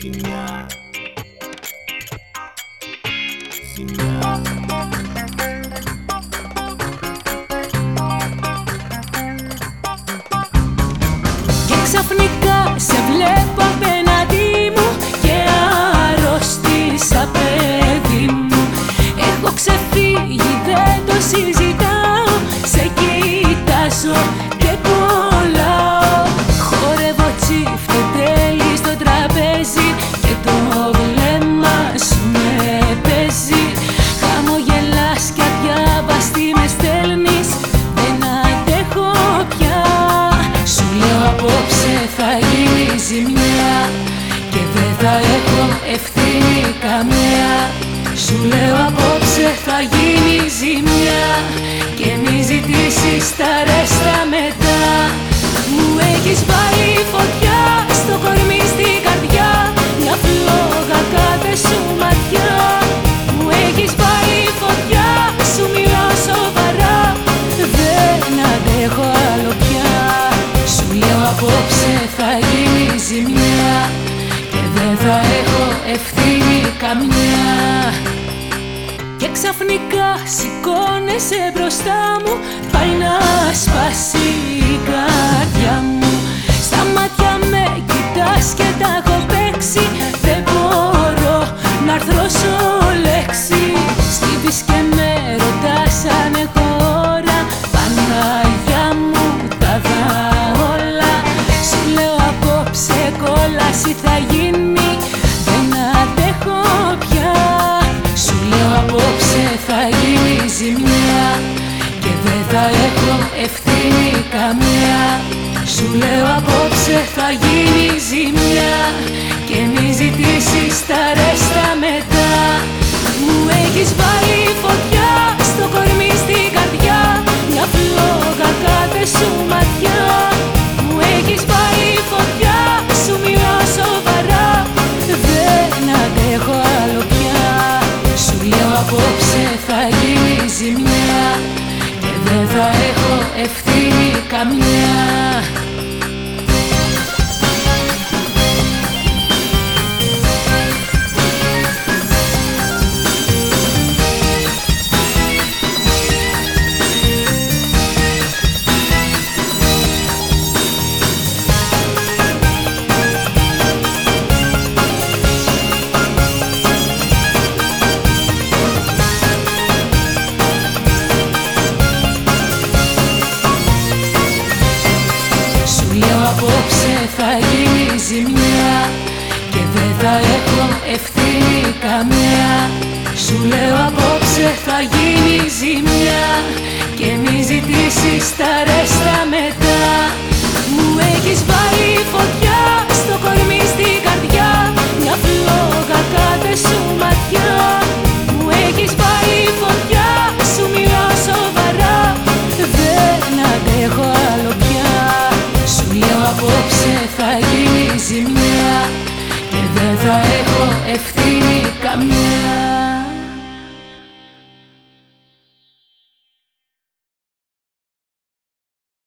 Ζημιά. Ζημιά Και ξαφνικά σε βλέπω απέναντί μου Και αρρώστησα παιδί μου. Έχω ξεφύγει δεν το συζητάω Σε κοιτάζω θα έχω ευθύνη καμία. Σου λέω απόψε θα γίνει ζημιά Και μη ζητήσεις τα ρέστα μετά. Μου έχεις βάλει ξαφνικά σηκώνεσαι μπροστά μου. Πάει να σπάσει η καρδιά μου. Στα μάτια με κοιτάς και τα έχω παίξει. Δεν μπορώ να αρθρώσω λέξη Στίβεις και με ρωτάς αν έχω ώρα. Παναγιά μου τα δα όλα. Σου λέω απόψε κόλαση θα γίνει θα γίνει ζημιά Και μη ζητήσεις τα ρέστα μετά. Μου έχεις βάλει φωτιά στο κορμί στην καρδιά Μια φλόγα κάθε σου ματιά. Μου έχεις βάλει φωτιά, σου μιλάω σοβαρά Δεν αντέχω άλλο πια. Σου λέω απόψε θα γίνει ζημιά Και δεν θα έχω ευθύνη καμιά θα γίνει ζημιά Και μη ζητήσεις τα ρέστα μετά. Μου έχεις βάλει φωτιά στο κορμί στην καρδιά Μια φλόγα κάθε σου ματιά. Μου έχεις βάλει φωτιά, σου μιλάω σοβαρά Δεν αντέχω άλλο πια. Σου λέω απόψε